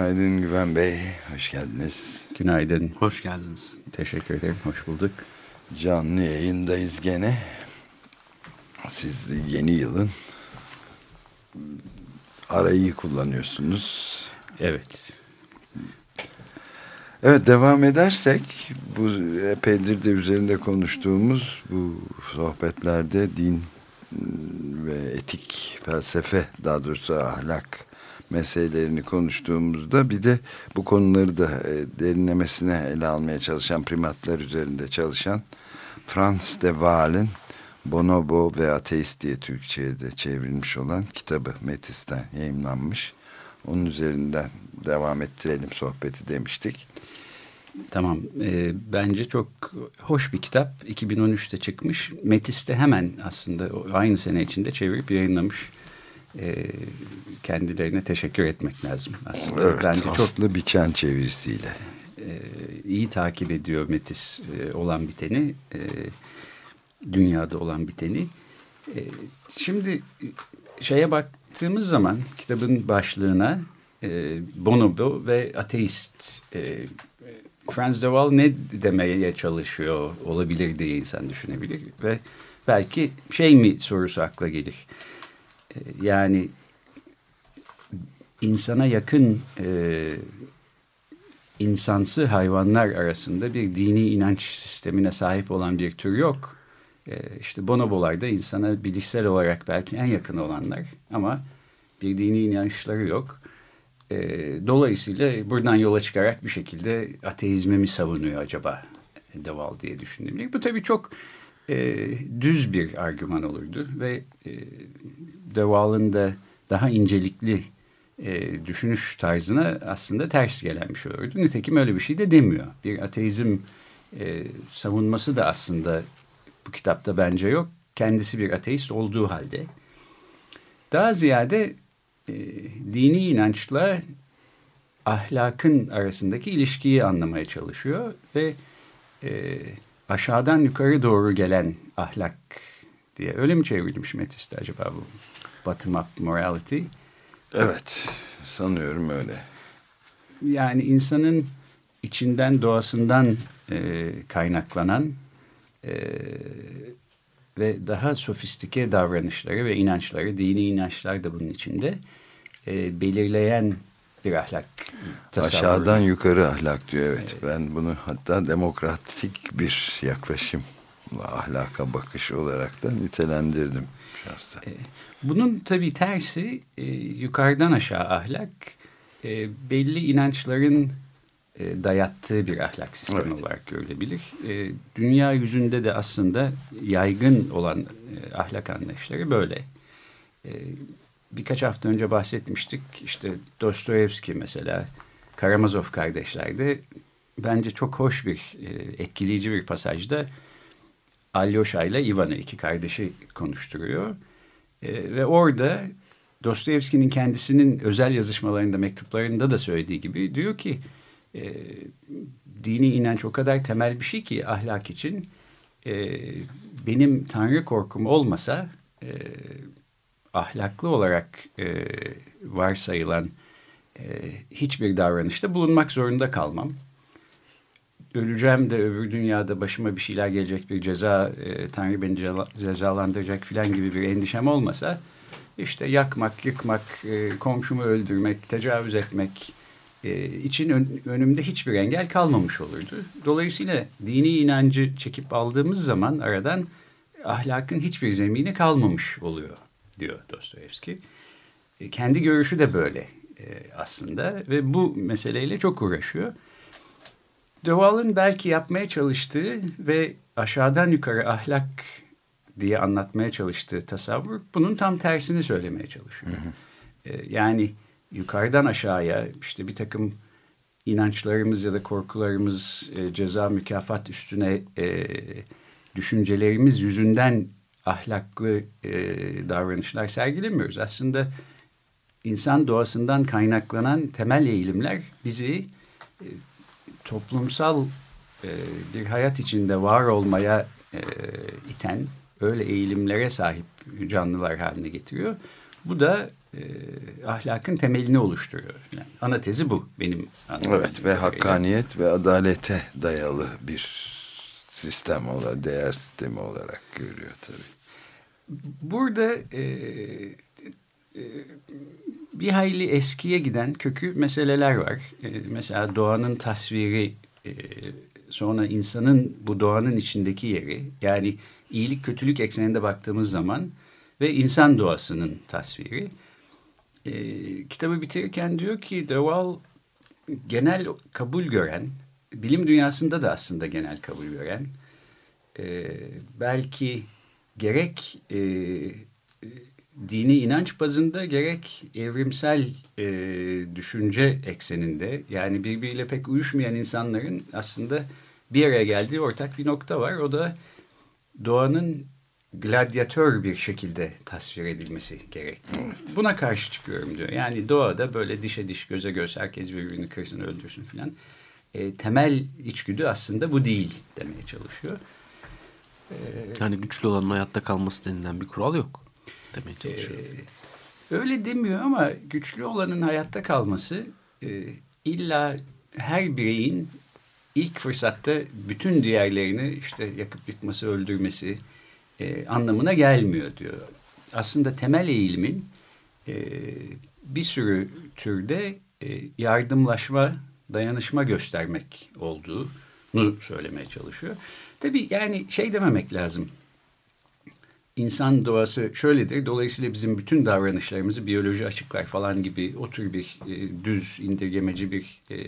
Günaydın Güven Bey, hoş geldiniz. Günaydın. Hoş geldiniz. Teşekkür ederim, hoş bulduk. Canlı yayındayız gene. Siz yeni yılın arayı kullanıyorsunuz. Evet. Evet devam edersek bu epeydir de üzerinde konuştuğumuz bu sohbetlerde din ve etik felsefe daha doğrusu ahlak meselelerini konuştuğumuzda bir de bu konuları da e, derinlemesine ele almaya çalışan primatlar üzerinde çalışan Franz de Waal'in Bonobo ve Ateist diye Türkçe'ye de çevrilmiş olan kitabı Metis'ten yayınlanmış. Onun üzerinden devam ettirelim sohbeti demiştik. Tamam. E, bence çok hoş bir kitap. 2013'te çıkmış. Metis'te hemen aslında aynı sene içinde çevirip yayınlamış. E, kendilerine teşekkür etmek lazım aslında. Evet, bence çok biçen çevirisiyle. E, iyi takip ediyor Metis e, olan biteni. E, dünyada olan biteni. E, şimdi şeye baktığımız zaman kitabın başlığına e, Bonobo ve ateist e, Franz de Waal ne demeye çalışıyor olabilir diye insan düşünebilir ve belki şey mi sorusu akla gelir. Yani insana yakın e, insansı hayvanlar arasında bir dini inanç sistemine sahip olan bir tür yok. E, işte bonobolar da insana bilişsel olarak belki en yakın olanlar ama bir dini inançları yok. E, dolayısıyla buradan yola çıkarak bir şekilde ateizmi mi savunuyor acaba Deval diye düşündüm. Bu tabii çok e, düz bir argüman olurdu ve e, Deval'ın da daha incelikli e, düşünüş tarzına aslında ters gelen bir şey olurdu. Nitekim öyle bir şey de demiyor. Bir ateizm e, savunması da aslında bu kitapta bence yok. Kendisi bir ateist olduğu halde. Daha ziyade e, dini inançla ahlakın arasındaki ilişkiyi anlamaya çalışıyor ve e, aşağıdan yukarı doğru gelen ahlak diye öyle mi çevrilmiş Metis'te acaba bu bottom up morality? Evet sanıyorum öyle. Yani insanın içinden doğasından e, kaynaklanan e, ve daha sofistike davranışları ve inançları, dini inançlar da bunun içinde e, belirleyen bir ahlak tasavvuru. Aşağıdan yukarı ahlak diyor evet. evet. Ben bunu hatta demokratik bir yaklaşım ahlaka bakış olarak da nitelendirdim şahsen. E, bunun tabii tersi e, yukarıdan aşağı ahlak e, belli inançların e, dayattığı bir ahlak sistemi evet. olarak görülebilir. E, dünya yüzünde de aslında yaygın olan e, ahlak anlayışları böyle. E, birkaç hafta önce bahsetmiştik. İşte Dostoyevski mesela, Karamazov kardeşlerde bence çok hoş bir, e, etkileyici bir pasajda Alyosha ile Ivan'ı iki kardeşi konuşturuyor. E, ve orada Dostoyevski'nin kendisinin özel yazışmalarında, mektuplarında da söylediği gibi diyor ki e, dini inanç o kadar temel bir şey ki ahlak için e, benim tanrı korkum olmasa e, ahlaklı olarak e, varsayılan e, hiçbir davranışta bulunmak zorunda kalmam. Öleceğim de öbür dünyada başıma bir şeyler gelecek bir ceza, e, Tanrı beni cezalandıracak filan gibi bir endişem olmasa işte yakmak, yıkmak, e, komşumu öldürmek, tecavüz etmek e, için ön, önümde hiçbir engel kalmamış olurdu. Dolayısıyla dini inancı çekip aldığımız zaman aradan ahlakın hiçbir zemini kalmamış oluyor diyor Dostoyevski. E, kendi görüşü de böyle e, aslında ve bu meseleyle çok uğraşıyor. De belki yapmaya çalıştığı ve aşağıdan yukarı ahlak diye anlatmaya çalıştığı tasavvur bunun tam tersini söylemeye çalışıyor. Hı hı. E, yani yukarıdan aşağıya işte bir takım inançlarımız ya da korkularımız e, ceza mükafat üstüne e, düşüncelerimiz yüzünden ahlaklı e, davranışlar sergilemiyoruz. Aslında insan doğasından kaynaklanan temel eğilimler bizi e, toplumsal e, bir hayat içinde var olmaya e, iten öyle eğilimlere sahip canlılar haline getiriyor. Bu da e, ahlakın temelini oluşturuyor. Yani ana tezi bu benim anladığım. Evet ve hakkaniyet ve adalete dayalı bir sistem olarak, değer sistemi olarak görüyor tabii. Burada e, e, bir hayli eskiye giden kökü meseleler var. E, mesela doğanın tasviri, e, sonra insanın bu doğanın içindeki yeri, yani iyilik kötülük ekseninde baktığımız zaman ve insan doğasının tasviri. E, kitabı bitirirken diyor ki De Waal genel kabul gören, bilim dünyasında da aslında genel kabul gören, e, belki gerek e, dini inanç bazında gerek evrimsel e, düşünce ekseninde yani birbiriyle pek uyuşmayan insanların aslında bir araya geldiği ortak bir nokta var. O da doğanın gladyatör bir şekilde tasvir edilmesi gerektiği. Evet. Buna karşı çıkıyorum diyor. Yani doğada böyle dişe diş, göze göz herkes birbirini kırsın, öldürsün filan. E, temel içgüdü aslında bu değil demeye çalışıyor. E, yani güçlü olanın hayatta kalması denilen bir kural yok demeye çalışıyor. E, öyle demiyor ama güçlü olanın hayatta kalması e, illa her bireyin ilk fırsatta bütün diğerlerini işte yakıp yıkması, öldürmesi e, anlamına gelmiyor diyor. Aslında temel eğilimin e, bir sürü türde e, yardımlaşma, dayanışma göstermek olduğunu söylemeye çalışıyor. Tabii yani şey dememek lazım. İnsan doğası şöyledir. Dolayısıyla bizim bütün davranışlarımızı biyoloji açıklar falan gibi o tür bir e, düz indirgemeci bir e,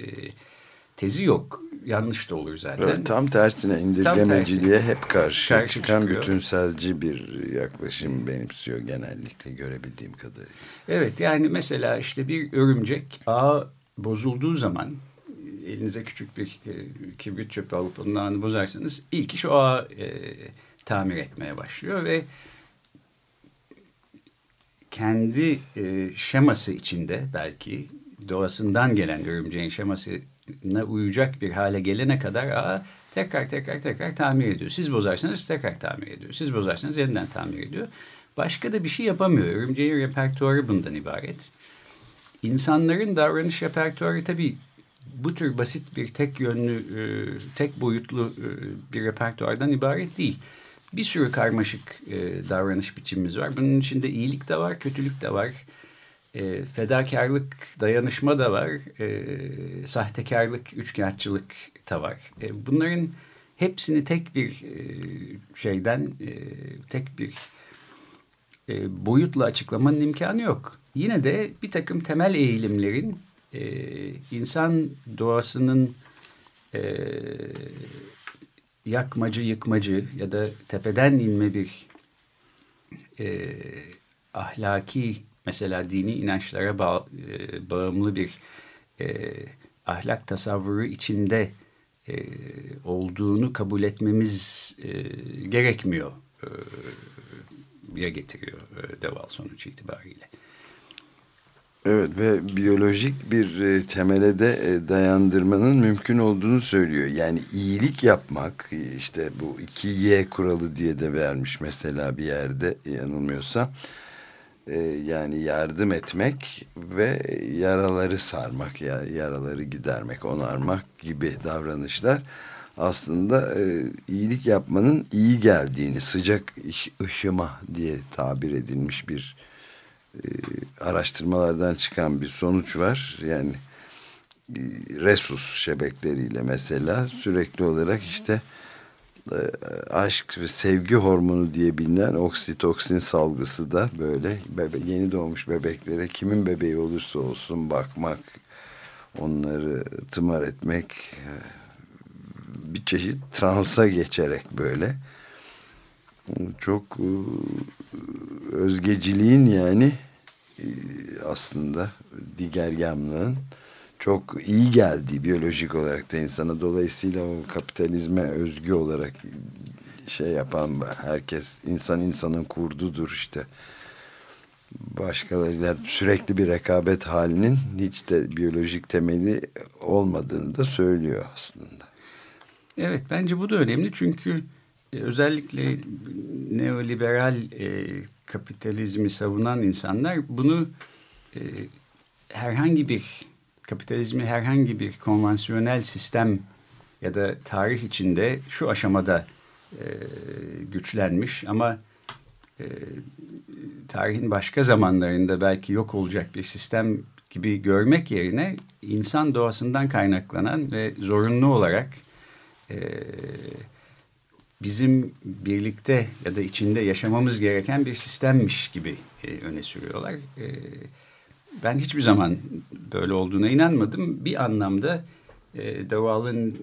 tezi yok. Yanlış da olur zaten. Evet, tam tersine indirgemeciliğe tam hep karşı, karşı çıkan çıkıyor. bütünselci bir yaklaşım benimsiyor genellikle görebildiğim kadarıyla. Evet yani mesela işte bir örümcek ağ bozulduğu zaman elinize küçük bir e, kibrit çöpü alıp onun ağını bozarsanız ilk iş o ağı e, tamir etmeye başlıyor ve kendi e, şeması içinde belki doğasından gelen örümceğin şeması uyacak bir hale gelene kadar ağa tekrar tekrar tekrar tamir ediyor. Siz bozarsanız tekrar tamir ediyor. Siz bozarsanız yeniden tamir ediyor. Başka da bir şey yapamıyor. Örümceğin repertuarı bundan ibaret. İnsanların davranış repertuarı tabii bu tür basit bir tek yönlü, e, tek boyutlu e, bir repertuardan ibaret değil. Bir sürü karmaşık e, davranış biçimimiz var. Bunun içinde iyilik de var, kötülük de var e, fedakarlık, dayanışma da var. E, sahtekarlık, üçkağıtçılık da var. E, bunların hepsini tek bir e, şeyden, e, tek bir e, boyutla açıklamanın imkanı yok. Yine de bir takım temel eğilimlerin e, insan doğasının e, yakmacı, yıkmacı ya da tepeden inme bir e, ahlaki mesela dini inançlara bağ, e, bağımlı bir e, ahlak tasavvuru içinde e, olduğunu kabul etmemiz e, gerekmiyor e, ya getiriyor e, Deval sonuç itibariyle. Evet ve biyolojik bir e, temele de e, dayandırmanın mümkün olduğunu söylüyor. Yani iyilik yapmak işte bu 2Y kuralı diye de vermiş mesela bir yerde yanılmıyorsam e, yani yardım etmek ve yaraları sarmak, yaraları gidermek, onarmak gibi davranışlar aslında e, iyilik yapmanın iyi geldiğini, sıcak ışıma diye tabir edilmiş bir e, araştırmalardan çıkan bir sonuç var. Yani e, resus şebekleriyle mesela sürekli olarak işte e, aşk ve sevgi hormonu diye bilinen oksitoksin salgısı da böyle bebe, yeni doğmuş bebeklere kimin bebeği olursa olsun bakmak, onları tımar etmek bir çeşit transa geçerek böyle çok e, özgeciliğin yani e, aslında digergamlığın çok iyi geldiği biyolojik olarak da insana dolayısıyla o kapitalizme özgü olarak şey yapan herkes insan insanın kurdudur işte başkalarıyla sürekli bir rekabet halinin hiç de biyolojik temeli olmadığını da söylüyor aslında. Evet bence bu da önemli çünkü özellikle neoliberal e, kapitalizmi savunan insanlar bunu e, herhangi bir kapitalizmi herhangi bir konvansiyonel sistem ya da tarih içinde şu aşamada e, güçlenmiş ama e, tarihin başka zamanlarında belki yok olacak bir sistem gibi görmek yerine insan doğasından kaynaklanan ve zorunlu olarak e, bizim birlikte ya da içinde yaşamamız gereken bir sistemmiş gibi e, öne sürüyorlar. E, ben hiçbir zaman böyle olduğuna inanmadım. Bir anlamda e, Deval'ın e,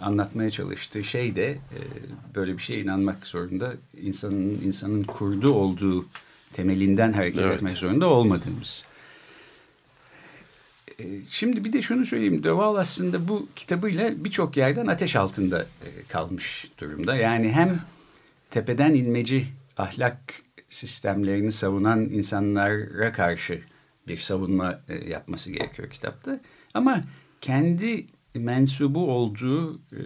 anlatmaya çalıştığı şey de e, böyle bir şeye inanmak zorunda. İnsanın insanın kurdu olduğu temelinden hareket evet. etmek zorunda olmadığımız. E, şimdi bir de şunu söyleyeyim. Deval aslında bu kitabıyla birçok yerden ateş altında e, kalmış durumda. Yani hem tepeden inmeci ahlak sistemlerini savunan insanlara karşı bir savunma e, yapması gerekiyor kitapta. Ama kendi mensubu olduğu e,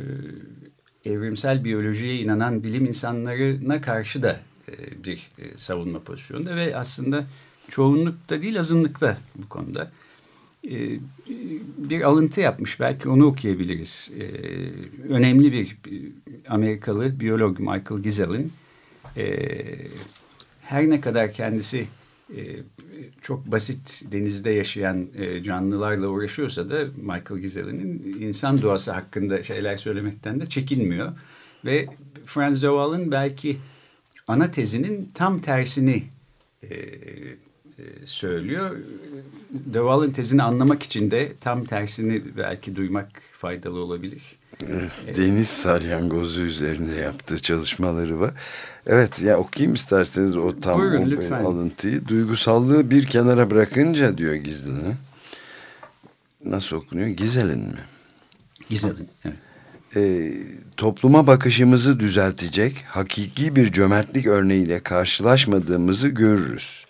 evrimsel biyolojiye inanan bilim insanlarına karşı da bir savunma pozisyonunda ve aslında çoğunlukta değil azınlıkta bu konuda. E, bir alıntı yapmış belki onu okuyabiliriz. E, önemli bir Amerikalı biyolog Michael Gisel'in e, her ne kadar kendisi çok basit denizde yaşayan canlılarla uğraşıyorsa da Michael Gisel'in insan doğası hakkında şeyler söylemekten de çekinmiyor. Ve Franz de belki ana tezinin tam tersini söylüyor. De Waal'ın tezini anlamak için de tam tersini belki duymak faydalı olabilir. Deniz salyangozu üzerinde yaptığı çalışmaları var. Evet ya okuyayım isterseniz o tam Buyurun, o lütfen. alıntıyı. Duygusallığı bir kenara bırakınca diyor Gizli'nin. Nasıl okunuyor? Gizel'in mi? Gizel'in evet. E, topluma bakışımızı düzeltecek hakiki bir cömertlik örneğiyle karşılaşmadığımızı görürüz.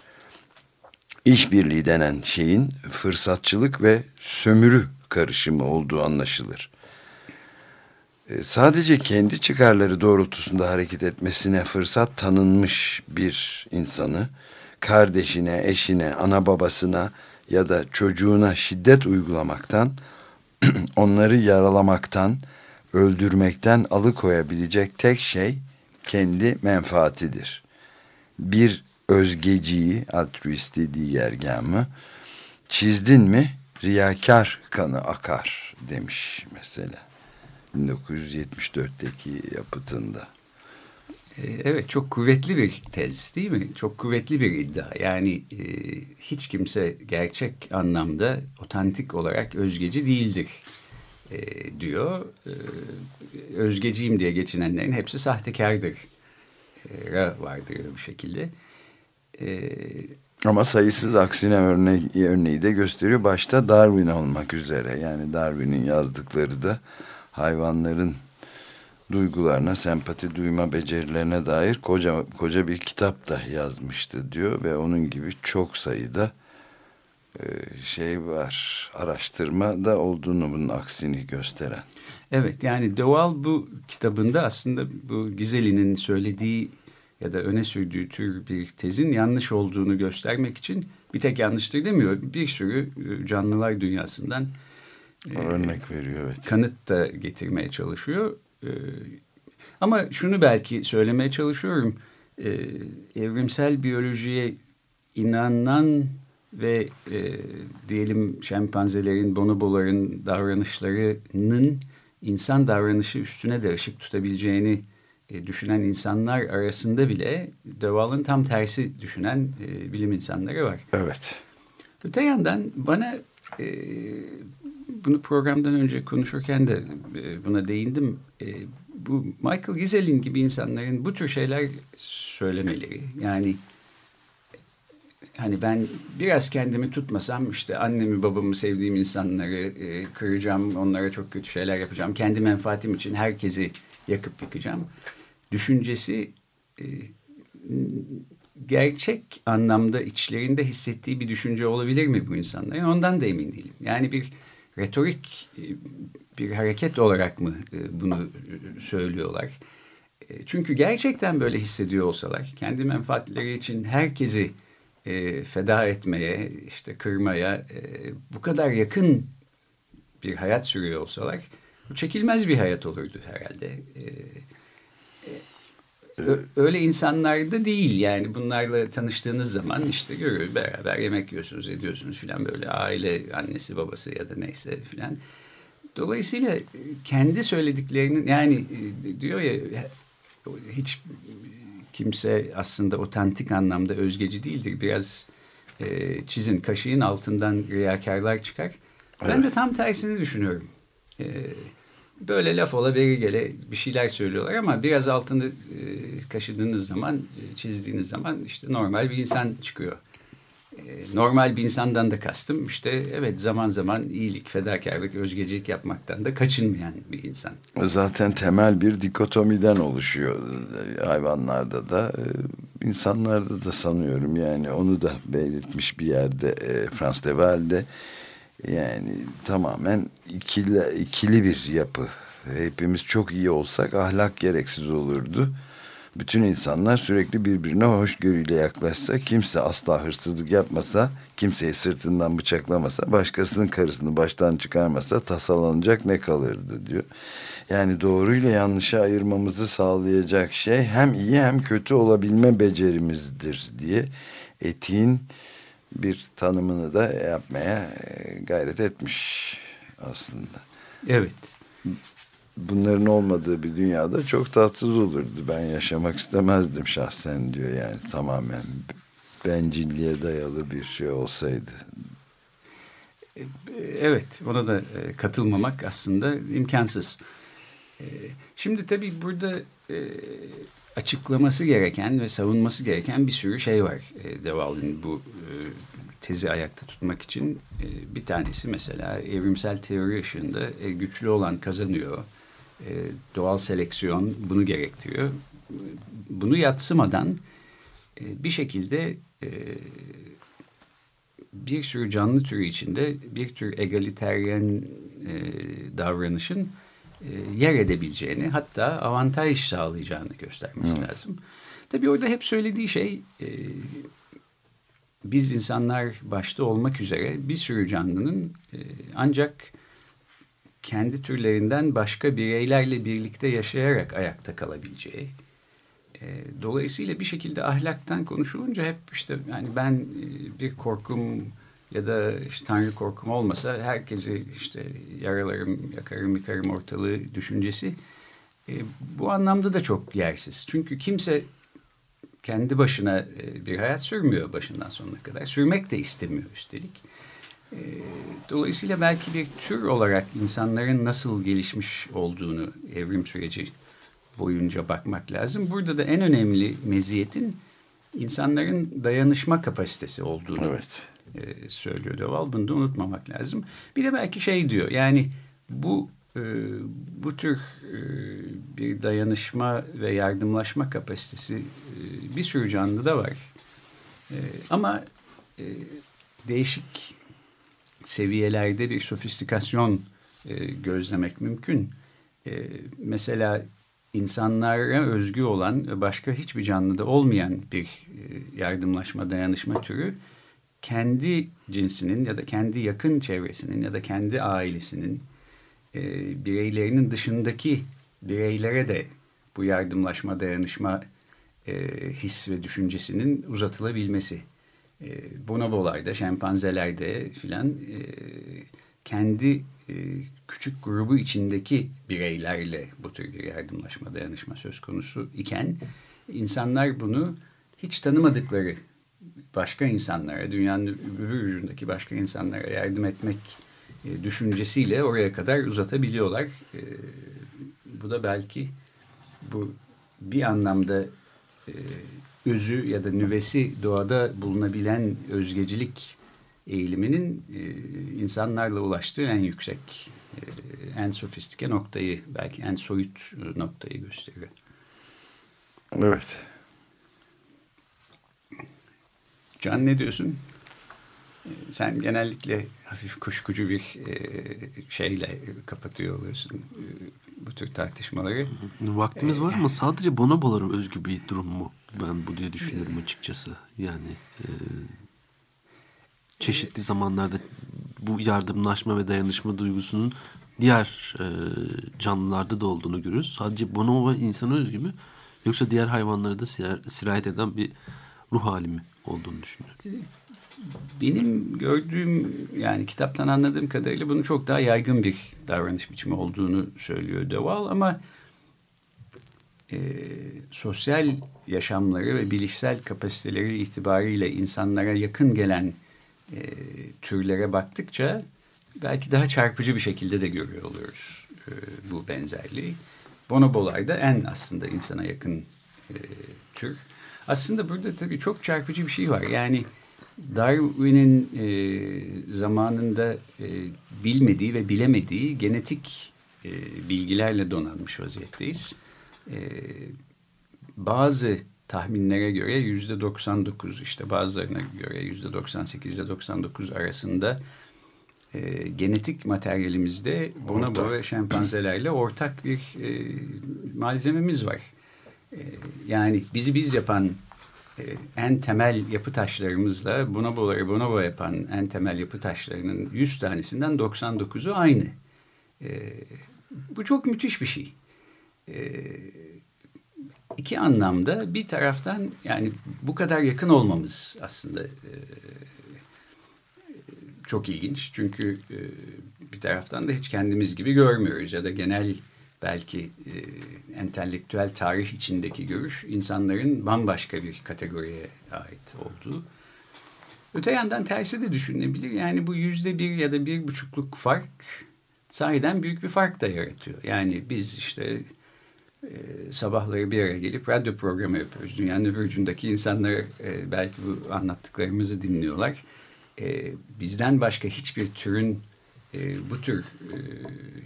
İşbirliği denen şeyin fırsatçılık ve sömürü karışımı olduğu anlaşılır. E, sadece kendi çıkarları doğrultusunda hareket etmesine fırsat tanınmış bir insanı kardeşine, eşine, ana babasına ya da çocuğuna şiddet uygulamaktan, onları yaralamaktan, öldürmekten alıkoyabilecek tek şey kendi menfaatidir. Bir özgeciyi, altruisti diğergamı çizdin mi riyakar kanı akar demiş mesela. 1974'teki yapıtında. Ee, evet çok kuvvetli bir tez değil mi? Çok kuvvetli bir iddia. Yani e, hiç kimse gerçek anlamda otantik olarak özgeci değildir e, diyor. E, özgeciyim diye geçinenlerin hepsi sahtekardır. E, vardır bir şekilde. E, Ama sayısız aksine örneği, örneği de gösteriyor. Başta Darwin olmak üzere. Yani Darwin'in yazdıkları da hayvanların duygularına, sempati duyma becerilerine dair koca koca bir kitap da yazmıştı diyor ve onun gibi çok sayıda e, şey var, araştırma da olduğunu bunun aksini gösteren. Evet yani Deval bu kitabında aslında bu Gizeli'nin söylediği ya da öne sürdüğü tür bir tezin yanlış olduğunu göstermek için bir tek yanlıştır demiyor. Bir sürü e, canlılar dünyasından ee, örnek veriyor evet. Kanıt da getirmeye çalışıyor. Ee, ama şunu belki söylemeye çalışıyorum. Evrimsel biyolojiye inanan ve e, diyelim şempanzelerin, bonoboların davranışlarının insan davranışı üstüne de ışık tutabileceğini e, düşünen insanlar arasında bile Döval'ın tam tersi düşünen e, bilim insanları var. Evet. Öte yandan bana e, bunu programdan önce konuşurken de e, buna değindim. E, bu Michael Gisel'in gibi insanların bu tür şeyler söylemeleri yani hani ben biraz kendimi tutmasam işte annemi babamı sevdiğim insanları e, kıracağım, onlara çok kötü şeyler yapacağım. Kendi menfaatim için herkesi yakıp yıkacağım. Düşüncesi e, gerçek anlamda içlerinde hissettiği bir düşünce olabilir mi bu insanların? Ondan da emin değilim. Yani bir retorik e, bir hareket olarak mı e, bunu söylüyorlar? Çünkü gerçekten böyle hissediyor olsalar, kendi menfaatleri için herkesi feda etmeye, işte kırmaya bu kadar yakın bir hayat sürüyor olsalar, bu çekilmez bir hayat olurdu herhalde öyle insanlar da değil yani bunlarla tanıştığınız zaman işte görüyor beraber yemek yiyorsunuz ediyorsunuz filan böyle aile annesi babası ya da neyse filan. Dolayısıyla kendi söylediklerinin yani e, diyor ya hiç kimse aslında otantik anlamda özgeci değildir. Biraz e, çizin kaşığın altından riyakarlar çıkar. Ben evet. de tam tersini düşünüyorum. E, böyle laf ola beri gele bir şeyler söylüyorlar ama biraz altını e, kaşıdığınız zaman, e, çizdiğiniz zaman işte normal bir insan çıkıyor. E, normal bir insandan da kastım işte evet zaman zaman iyilik, fedakarlık, özgecilik yapmaktan da kaçınmayan bir insan. Zaten temel bir dikotomiden oluşuyor hayvanlarda da, e, insanlarda da sanıyorum yani onu da belirtmiş bir yerde e, Frans de Waal'de yani tamamen ikili, ikili bir yapı. Hepimiz çok iyi olsak ahlak gereksiz olurdu. Bütün insanlar sürekli birbirine hoşgörüyle yaklaşsa, kimse asla hırsızlık yapmasa, kimseyi sırtından bıçaklamasa, başkasının karısını baştan çıkarmasa tasalanacak ne kalırdı diyor. Yani doğruyla yanlışı ayırmamızı sağlayacak şey hem iyi hem kötü olabilme becerimizdir diye etiğin bir tanımını da yapmaya e, gayret etmiş aslında. Evet. Bunların olmadığı bir dünyada çok tatsız olurdu. Ben yaşamak istemezdim şahsen diyor yani tamamen bencilliğe dayalı bir şey olsaydı. E, evet ona da e, katılmamak aslında imkansız. Şimdi tabii burada açıklaması gereken ve savunması gereken bir sürü şey var e, Deval'in bu e, tezi ayakta tutmak için. E, bir tanesi mesela evrimsel teori ışığında e, güçlü olan kazanıyor. E, doğal seleksiyon bunu gerektiriyor. Bunu yatsımadan e, bir şekilde e, bir sürü canlı türü içinde bir tür egaliteryen e, davranışın yer edebileceğini hatta avantaj sağlayacağını göstermesi hmm. lazım. Tabii orada hep söylediği şey e, biz insanlar başta olmak üzere bir sürü canlının e, ancak kendi türlerinden başka bireylerle birlikte yaşayarak ayakta kalabileceği. dolayısıyla bir şekilde ahlaktan konuşulunca hep işte yani ben bir korkum ya da işte Tanrı korkum olmasa herkesi işte yaralarım, yakarım, yıkarım ortalığı düşüncesi e, bu anlamda da çok yersiz. Çünkü kimse kendi başına e, bir hayat sürmüyor başından sonuna kadar. Sürmek de istemiyor üstelik. E, dolayısıyla belki bir tür olarak insanların nasıl gelişmiş olduğunu evrim süreci boyunca bakmak lazım. Burada da en önemli meziyetin insanların dayanışma kapasitesi olduğunu evet e, söylüyor Döval. Bunu da unutmamak lazım. Bir de belki şey diyor yani bu e, bu tür e, bir dayanışma ve yardımlaşma kapasitesi e, bir sürü canlıda var. E, ama e, değişik seviyelerde bir sofistikasyon e, gözlemek mümkün. E, mesela insanlara özgü olan başka hiçbir canlıda olmayan bir e, yardımlaşma, dayanışma türü kendi cinsinin ya da kendi yakın çevresinin ya da kendi ailesinin e, bireylerinin dışındaki bireylere de bu yardımlaşma, dayanışma e, his ve düşüncesinin uzatılabilmesi. E, bonobolarda, şempanzelerde filan e, kendi e, küçük grubu içindeki bireylerle bu tür bir yardımlaşma, dayanışma söz konusu iken insanlar bunu hiç tanımadıkları başka insanlara, dünyanın öbür ucundaki başka insanlara yardım etmek e, düşüncesiyle oraya kadar uzatabiliyorlar. E, bu da belki bu bir anlamda e, özü ya da nüvesi doğada bulunabilen özgecilik eğiliminin e, insanlarla ulaştığı en yüksek, e, en sofistike noktayı, belki en soyut noktayı gösteriyor. Evet. Can ne diyorsun? E, sen genellikle hafif kuşkucu bir e, şeyle kapatıyor oluyorsun e, bu tür tartışmaları. Vaktimiz var ama sadece bonobolara özgü bir durum mu? Ben bu diye düşünüyorum açıkçası. Yani e, çeşitli zamanlarda bu yardımlaşma ve dayanışma duygusunun diğer e, canlılarda da olduğunu görürüz. Sadece bonobo insana özgü mü? Yoksa diğer hayvanlara da sirayet eden bir ruh hali mi olduğunu düşünüyorum. Benim gördüğüm yani kitaptan anladığım kadarıyla bunun çok daha yaygın bir davranış biçimi olduğunu söylüyor Deval ama e, sosyal yaşamları ve bilişsel kapasiteleri itibariyle insanlara yakın gelen e, türlere baktıkça belki daha çarpıcı bir şekilde de görüyor oluyoruz e, bu benzerliği. Bonobolar da en aslında insana yakın e, tür. Aslında burada tabii çok çarpıcı bir şey var. Yani Darwin'in e, zamanında e, bilmediği ve bilemediği genetik e, bilgilerle donanmış vaziyetteyiz. E, bazı tahminlere göre yüzde 99 işte bazılarına göre yüzde 98 ile 99 arasında e, genetik materyalimizde bonobo ve şempanzelerle ortak bir e, malzememiz var. E, yani bizi biz yapan e, en temel yapı taşlarımızla bonoboları bonobo yapan en temel yapı taşlarının 100 tanesinden 99'u aynı. E, bu çok müthiş bir şey. E, iki anlamda bir taraftan yani bu kadar yakın olmamız aslında e, çok ilginç. Çünkü e, bir taraftan da hiç kendimiz gibi görmüyoruz ya da genel belki e, entelektüel tarih içindeki görüş insanların bambaşka bir kategoriye ait olduğu. Öte yandan tersi de düşünülebilir. Yani bu yüzde bir ya da bir buçukluk fark sahiden büyük bir fark da yaratıyor. Yani biz işte e, sabahları bir araya gelip radyo programı yapıyoruz. Dünyanın öbür ucundaki insanlar e, belki bu anlattıklarımızı dinliyorlar. E, bizden başka hiçbir türün e, bu tür e,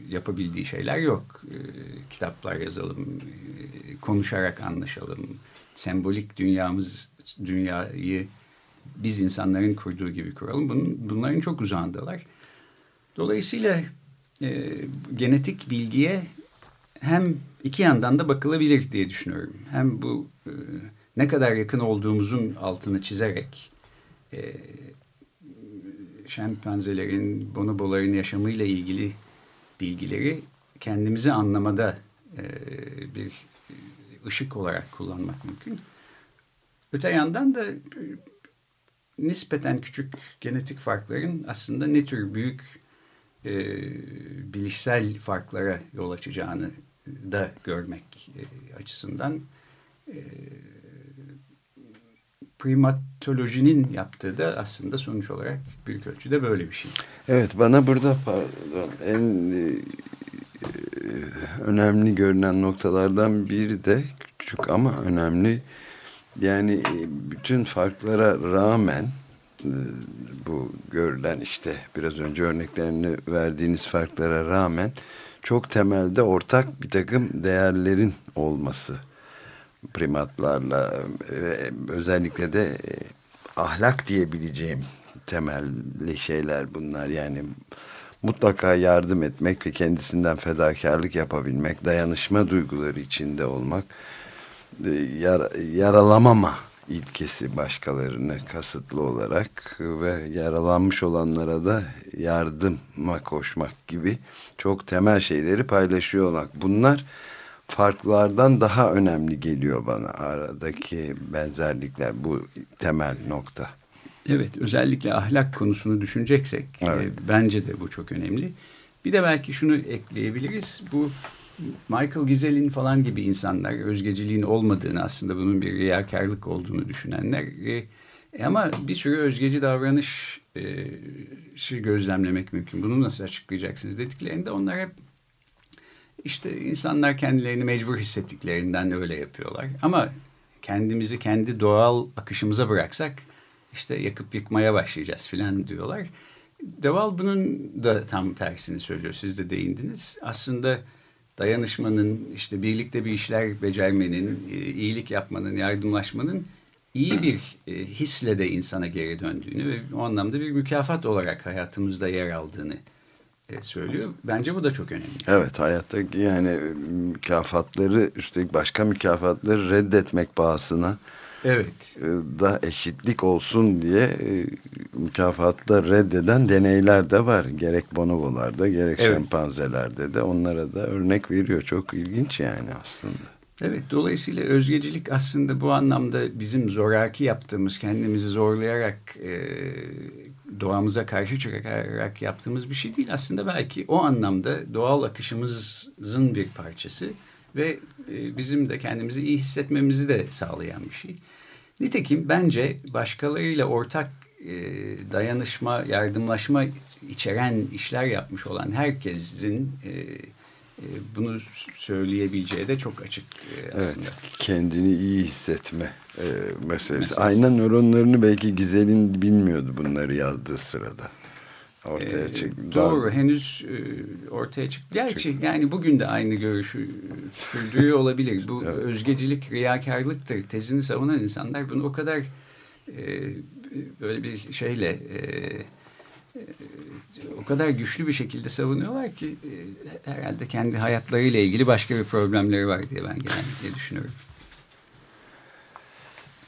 yapabildiği şeyler yok. E, kitaplar yazalım, e, konuşarak anlaşalım. Sembolik dünyamız, dünyayı biz insanların kurduğu gibi kuralım. Bunun, bunların çok uzağındalar. Dolayısıyla e, genetik bilgiye hem iki yandan da bakılabilir diye düşünüyorum. Hem bu e, ne kadar yakın olduğumuzun altını çizerek e, şempanzelerin, bonoboların yaşamıyla ilgili bilgileri kendimizi anlamada e, bir ışık olarak kullanmak mümkün. Öte yandan da e, nispeten küçük genetik farkların aslında ne tür büyük e, bilişsel farklara yol açacağını da görmek e, açısından e, primatolojinin yaptığı da aslında sonuç olarak büyük ölçüde böyle bir şey. Evet bana burada pardon, en e, önemli görünen noktalardan biri de küçük ama önemli yani e, bütün farklara rağmen e, bu görülen işte biraz önce örneklerini verdiğiniz farklara rağmen çok temelde ortak bir takım değerlerin olması primatlarla e, özellikle de e, ahlak diyebileceğim temelli şeyler bunlar yani mutlaka yardım etmek ve kendisinden fedakarlık yapabilmek dayanışma duyguları içinde olmak e, yar, yaralamama ilkesi başkalarını kasıtlı olarak ve yaralanmış olanlara da yardıma koşmak gibi çok temel şeyleri paylaşıyor olmak. Bunlar farklardan daha önemli geliyor bana aradaki benzerlikler bu temel nokta. Evet özellikle ahlak konusunu düşüneceksek evet. e, bence de bu çok önemli. Bir de belki şunu ekleyebiliriz. Bu Michael Gisel'in falan gibi insanlar özgeciliğin olmadığını aslında bunun bir riyakarlık olduğunu düşünenler e, ama bir sürü özgeci davranış e, şey gözlemlemek mümkün. Bunu nasıl açıklayacaksınız dediklerinde onlar hep işte insanlar kendilerini mecbur hissettiklerinden öyle yapıyorlar. Ama kendimizi kendi doğal akışımıza bıraksak işte yakıp yıkmaya başlayacağız filan diyorlar. Deval bunun da tam tersini söylüyor. Siz de değindiniz. Aslında dayanışmanın, işte birlikte bir işler becermenin, e, iyilik yapmanın, yardımlaşmanın iyi bir e, hisle de insana geri döndüğünü ve o anlamda bir mükafat olarak hayatımızda yer aldığını söylüyor. Bence bu da çok önemli. Evet hayatta yani mükafatları üstelik başka mükafatları reddetmek pahasına Evet. E, da eşitlik olsun diye e, mükafatla reddeden deneyler de var. Gerek bonobolarda gerek evet. şempanzelerde de onlara da örnek veriyor. Çok ilginç yani aslında. Evet dolayısıyla özgecilik aslında bu anlamda bizim zoraki yaptığımız kendimizi zorlayarak e, doğamıza karşı çıkarak yaptığımız bir şey değil. Aslında belki o anlamda doğal akışımızın bir parçası ve e, bizim de kendimizi iyi hissetmemizi de sağlayan bir şey. Nitekim bence başkalarıyla ortak e, dayanışma, yardımlaşma içeren işler yapmış olan herkesin e, bunu söyleyebileceği de çok açık e, aslında. Evet, kendini iyi hissetme e, meselesi. meselesi. Ayna nöronlarını belki Gizel'in bilmiyordu bunları yazdığı sırada. Ortaya ee, çıktı. Doğru, Daha... henüz e, ortaya çıktı. Gerçi Çık. yani bugün de aynı görüşü sürdürüyor olabilir. Bu evet. özgecilik, riyakarlıktır. Tezini savunan insanlar bunu o kadar e, böyle bir şeyle... E, o kadar güçlü bir şekilde savunuyorlar ki e, herhalde kendi hayatlarıyla ilgili başka bir problemleri var diye ben genellikle düşünüyorum.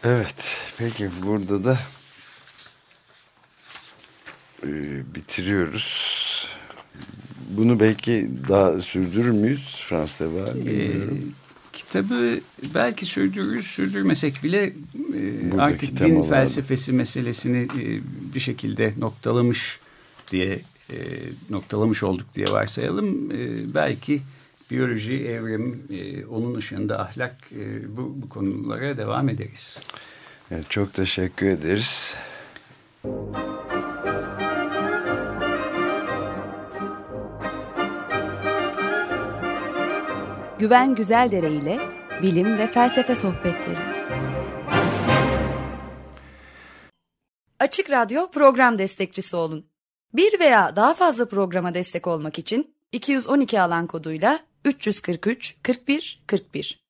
Evet, peki burada da e, bitiriyoruz. Bunu belki daha sürdürür müyüz Fransa'da var bilmiyorum. E, kitabı belki sürdürürüz, sürdürmesek bile e, artık din felsefesi meselesini e, bir şekilde noktalamış diye e, noktalamış olduk diye varsayalım. E, belki biyoloji, evrim, e, onun ışığında ahlak e, bu, bu konulara devam ederiz. Evet, çok teşekkür ederiz. Güven Güzeldere ile bilim ve felsefe sohbetleri. Açık Radyo program destekçisi olun. Bir veya daha fazla programa destek olmak için 212 alan koduyla 343 41 41